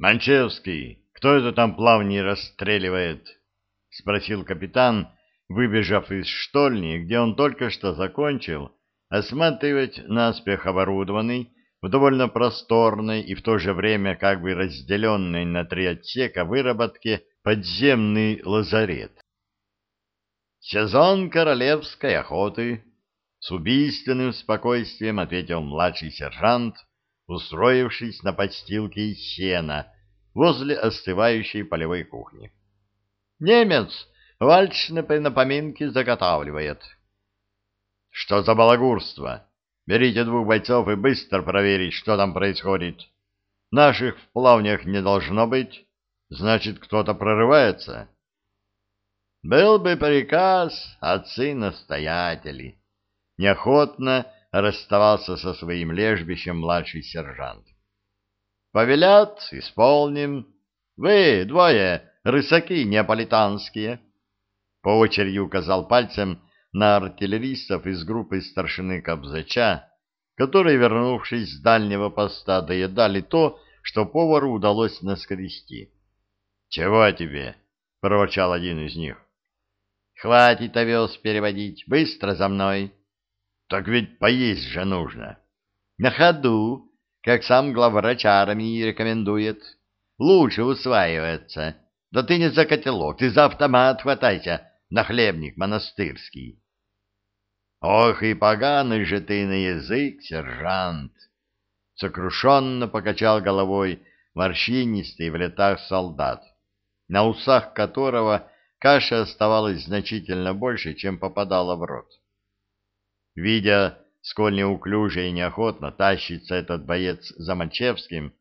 Манчевский, кто это там плавни расстреливает? — спросил капитан, выбежав из штольни, где он только что закончил осматривать наспех оборудованный в довольно просторной и в то же время как бы разделенной на три отсека выработке подземный лазарет. «Сезон королевской охоты», — с убийственным спокойствием ответил младший сержант, устроившись на подстилке из сена возле остывающей полевой кухни. «Немец вальчны на поминке заготавливает». «Что за балагурство?» Берите двух бойцов и быстро проверить, что там происходит. Наших в плавнях не должно быть. Значит, кто-то прорывается. Был бы приказ отцы-настоятели. Неохотно расставался со своим лежбищем младший сержант. Повелят, исполним. Вы, двое, рысаки неаполитанские. По очереди указал пальцем на артиллеристов из группы старшины Кобзача, которые, вернувшись с дальнего поста, доедали то, что повару удалось наскрести. — Чего тебе? — проворчал один из них. — Хватит овес переводить, быстро за мной. — Так ведь поесть же нужно. — На ходу, как сам главврач армии рекомендует. Лучше усваивается. Да ты не за котелок, ты за автомат хватайся, нахлебник монастырский. Ох и поганый же ты на язык, сержант! Сокрушенно покачал головой морщинистый в летах солдат, на усах которого каша оставалась значительно больше, чем попадала в рот. Видя, сколь неуклюже и неохотно тащится этот боец за Мальчевским,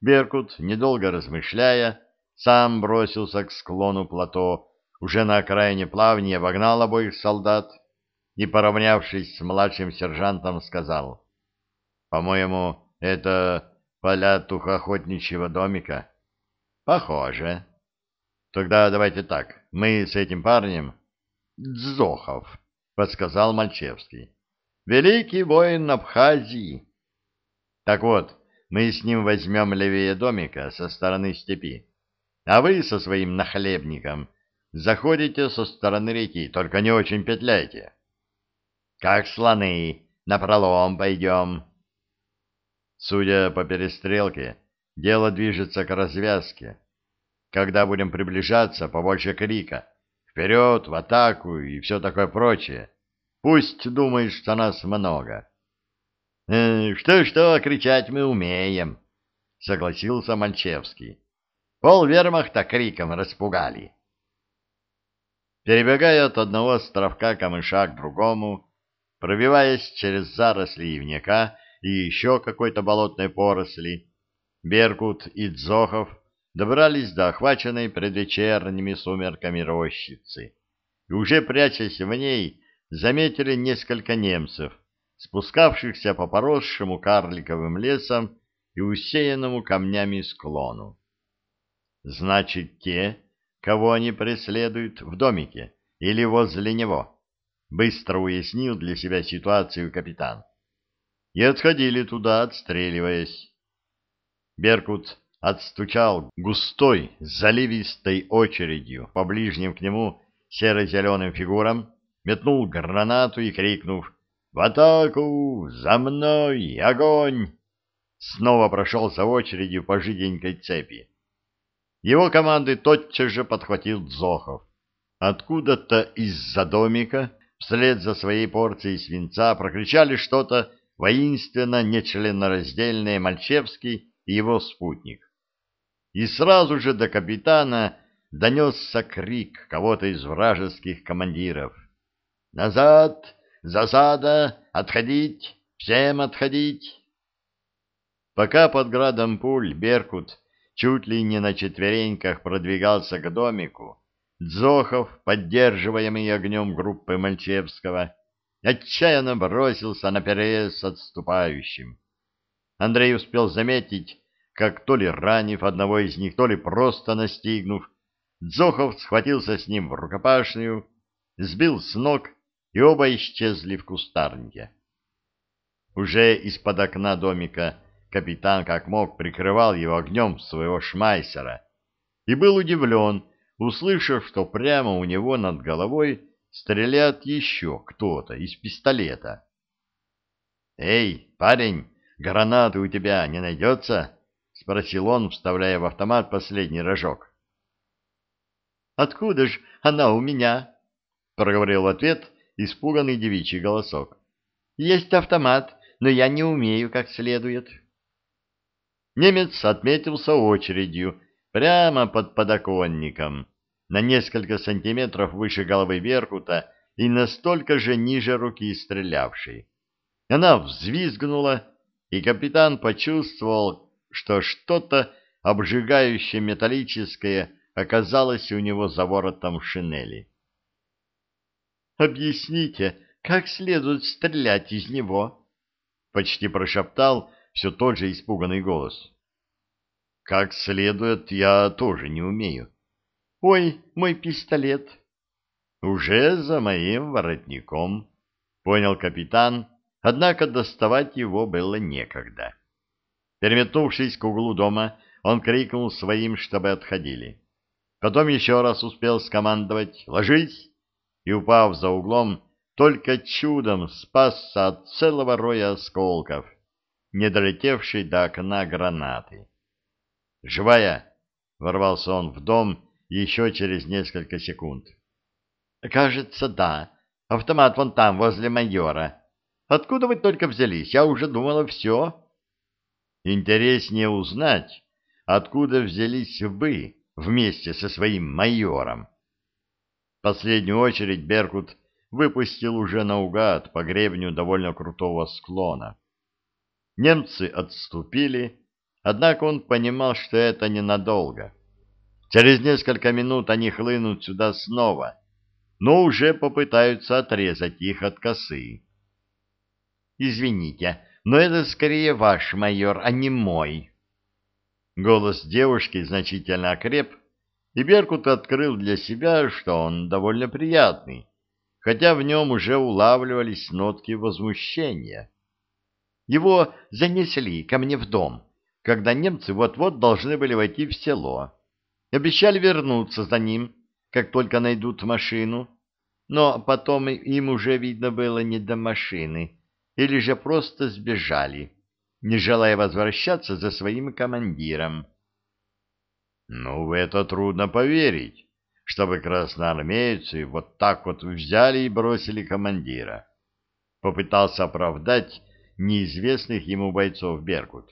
Беркут, недолго размышляя, сам бросился к склону плато, уже на окраине плавни обогнал обоих солдат и, поравнявшись с младшим сержантом, сказал, «По-моему, это поля тухоохотничьего домика?» «Похоже. Тогда давайте так, мы с этим парнем...» «Дзохов», — подсказал Мальчевский. «Великий воин Абхазии». «Так вот, мы с ним возьмем левее домика со стороны степи, а вы со своим нахлебником заходите со стороны реки, только не очень петляйте». Как слоны, напролом пойдем. Судя по перестрелке, дело движется к развязке. Когда будем приближаться, побольше крика. Вперед, в атаку и все такое прочее. Пусть думает, что нас много. «Э, «Что-что, кричать мы умеем», — согласился Мальчевский. «Пол вермахта криком распугали». Перебегая от одного островка камыша к другому, Пробиваясь через заросли ивняка и еще какой-то болотной поросли, Беркут и Дзохов добрались до охваченной предвечерними сумерками рощицы и уже прячась в ней заметили несколько немцев, спускавшихся по поросшему карликовым лесом и усеянному камнями склону. Значит, те, кого они преследуют в домике или возле него. Быстро уяснил для себя ситуацию капитан. И отходили туда, отстреливаясь. Беркут отстучал густой, заливистой очередью по ближним к нему серо-зеленым фигурам, метнул гранату и, крикнув «В атаку! За мной! Огонь!» снова прошел за очередью по жиденькой цепи. Его команды тотчас же подхватил Зохов. Откуда-то из-за домика вслед за своей порцией свинца прокричали что-то воинственно нечленораздельное Мальчевский и его спутник. И сразу же до капитана донесся крик кого-то из вражеских командиров. «Назад! Засада! Отходить! Всем отходить!» Пока под градом пуль Беркут чуть ли не на четвереньках продвигался к домику, Дзохов, поддерживаемый огнем группы Мальчевского, отчаянно бросился на переезд отступающим. Андрей успел заметить, как то ли ранив одного из них, то ли просто настигнув, Дзохов схватился с ним в рукопашную, сбил с ног, и оба исчезли в кустарнике. Уже из-под окна домика капитан как мог прикрывал его огнем своего шмайсера и был удивлен, услышав, что прямо у него над головой стреляет еще кто-то из пистолета. «Эй, парень, гранаты у тебя не найдется?» — спросил он, вставляя в автомат последний рожок. «Откуда ж она у меня?» — проговорил ответ испуганный девичий голосок. «Есть автомат, но я не умею как следует». Немец отметился очередью прямо под подоконником, на несколько сантиметров выше головы Беркута и настолько же ниже руки стрелявшей. Она взвизгнула, и капитан почувствовал, что что-то обжигающее металлическое оказалось у него за воротом шинели. «Объясните, как следует стрелять из него?» — почти прошептал все тот же испуганный голос. «Как следует, я тоже не умею». «Ой, мой пистолет!» «Уже за моим воротником», — понял капитан, однако доставать его было некогда. Переметнувшись к углу дома, он крикнул своим, чтобы отходили. Потом еще раз успел скомандовать «Ложись!» И, упав за углом, только чудом спасся от целого роя осколков, не долетевшей до окна гранаты. «Живая!» — ворвался он в дом еще через несколько секунд. «Кажется, да. Автомат вон там, возле майора. Откуда вы только взялись? Я уже думала, все». «Интереснее узнать, откуда взялись вы вместе со своим майором». Последнюю очередь Беркут выпустил уже наугад по гребню довольно крутого склона. Немцы отступили, однако он понимал, что это ненадолго. Через несколько минут они хлынут сюда снова, но уже попытаются отрезать их от косы. «Извините, но это скорее ваш майор, а не мой». Голос девушки значительно окреп, и Беркут открыл для себя, что он довольно приятный, хотя в нем уже улавливались нотки возмущения. Его занесли ко мне в дом, когда немцы вот-вот должны были войти в село. Обещали вернуться за ним, как только найдут машину, но потом им уже видно было не до машины, или же просто сбежали, не желая возвращаться за своим командиром. Ну, в это трудно поверить, чтобы красноармейцы вот так вот взяли и бросили командира. Попытался оправдать неизвестных ему бойцов Беркут.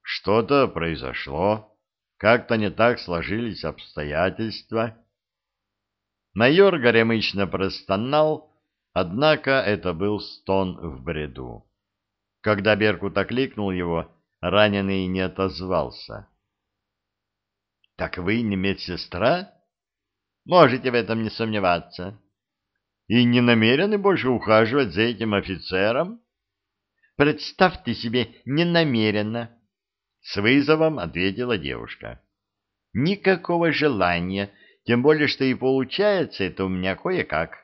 Что-то произошло, как-то не так сложились обстоятельства. Майор горемычно простонал, однако это был стон в бреду. Когда Беркут окликнул его, раненый не отозвался. Так вы не медсестра? Можете в этом не сомневаться. И не намерены больше ухаживать за этим офицером? Представьте себе, не намеренно. С вызовом ответила девушка. Никакого желания, тем более, что и получается это у меня кое-как.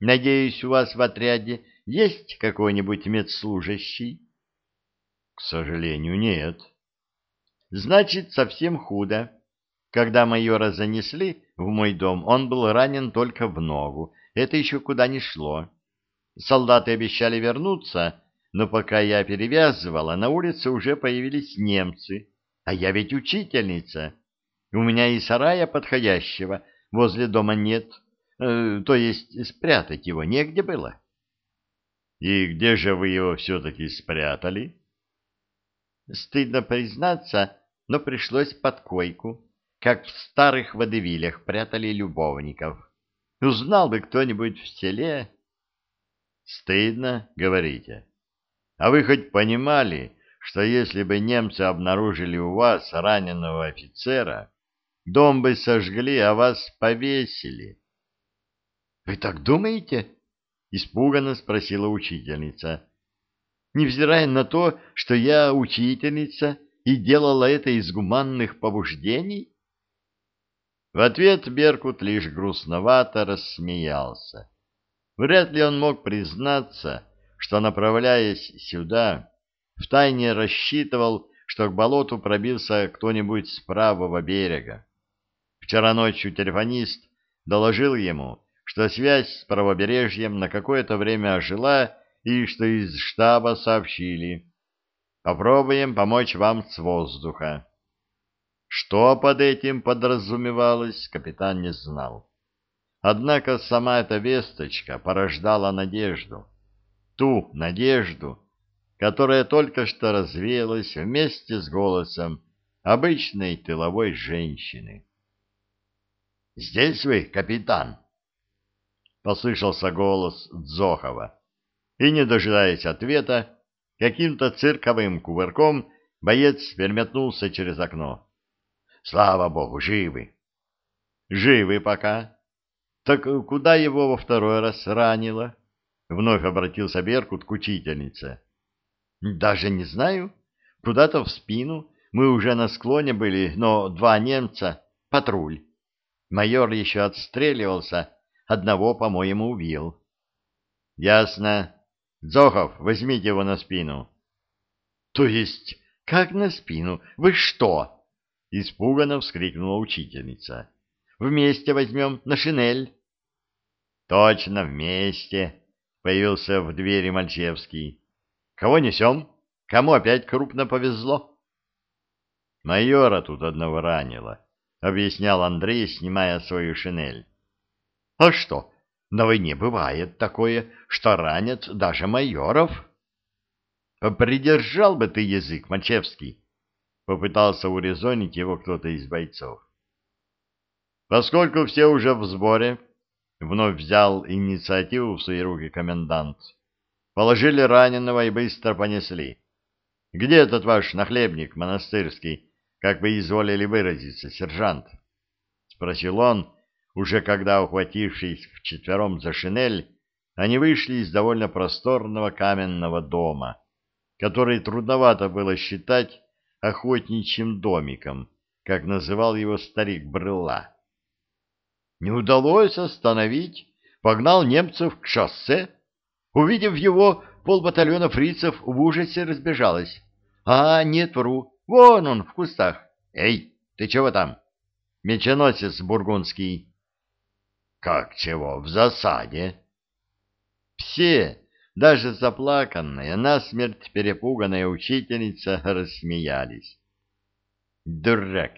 Надеюсь, у вас в отряде есть какой-нибудь медслужащий? К сожалению, нет. Значит, совсем худо. Когда майора занесли в мой дом, он был ранен только в ногу. Это еще куда не шло. Солдаты обещали вернуться, но пока я перевязывала, на улице уже появились немцы. А я ведь учительница. У меня и сарая подходящего возле дома нет. Э, то есть спрятать его негде было. И где же вы его все-таки спрятали? Стыдно признаться, но пришлось под койку как в старых водевилях прятали любовников. Узнал бы кто-нибудь в селе... Стыдно, говорите. А вы хоть понимали, что если бы немцы обнаружили у вас раненого офицера, дом бы сожгли, а вас повесили? — Вы так думаете? — испуганно спросила учительница. — Невзирая на то, что я учительница и делала это из гуманных побуждений? — в ответ Беркут лишь грустновато рассмеялся. Вряд ли он мог признаться, что, направляясь сюда, втайне рассчитывал, что к болоту пробился кто-нибудь с правого берега. Вчера ночью телефонист доложил ему, что связь с правобережьем на какое-то время ожила и что из штаба сообщили. Попробуем помочь вам с воздуха. Что под этим подразумевалось, капитан не знал. Однако сама эта весточка порождала надежду. Ту надежду, которая только что развеялась вместе с голосом обычной тыловой женщины. «Здесь вы, капитан?» — послышался голос Дзохова. И, не дожидаясь ответа, каким-то цирковым кувырком боец переметнулся через окно. «Слава богу, живы!» «Живы пока. Так куда его во второй раз ранило?» Вновь обратился Беркут к учительнице. Даже не знаю. Куда-то в спину. Мы уже на склоне были, но два немца — патруль. Майор еще отстреливался, одного, по-моему, убил. — Ясно. Зохов, возьмите его на спину. — То есть, как на спину? Вы что? — испуганно вскрикнула учительница. — Вместе возьмем на шинель. — Точно, вместе, — появился в двери Мальчевский. Кого несем? Кому опять крупно повезло? Майора тут одного ранило, — объяснял Андрей, снимая свою шинель. — А что, на войне бывает такое, что ранят даже майоров? — Придержал бы ты язык, Мачевский, — попытался урезонить его кто-то из бойцов. Поскольку все уже в сборе, вновь взял инициативу в свои руки комендант, — Положили раненого и быстро понесли. Где этот ваш нахлебник монастырский, как вы изволили выразиться, сержант? — спросил он, уже когда, ухватившись вчетвером за шинель, они вышли из довольно просторного каменного дома, который трудновато было считать охотничьим домиком, как называл его старик Брыла. Не удалось остановить, погнал немцев к шоссе, Увидев его, полбатальона фрицев в ужасе разбежалось. А, нет, вру. Вон он, в кустах. Эй, ты чего там? Меченосец бургундский. Как чего? В засаде. Все, даже заплаканная, насмерть перепуганная учительница, рассмеялись. Дурак,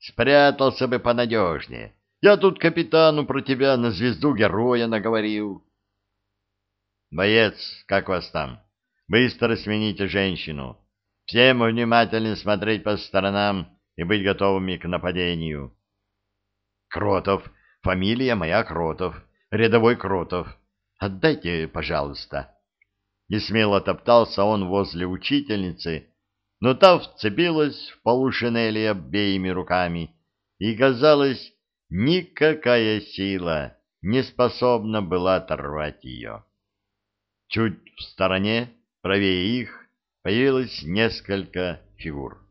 спрятался бы понадежнее. Я тут капитану про тебя на звезду героя наговорил. «Боец, как вас там? Быстро смените женщину. Всем внимательно смотреть по сторонам и быть готовыми к нападению». «Кротов. Фамилия моя Кротов. Рядовой Кротов. Отдайте, пожалуйста». Несмело топтался он возле учительницы, но та вцепилась в полушинели обеими руками, и, казалось, никакая сила не способна была оторвать ее. Чуть в стороне, правее их, появилось несколько фигур.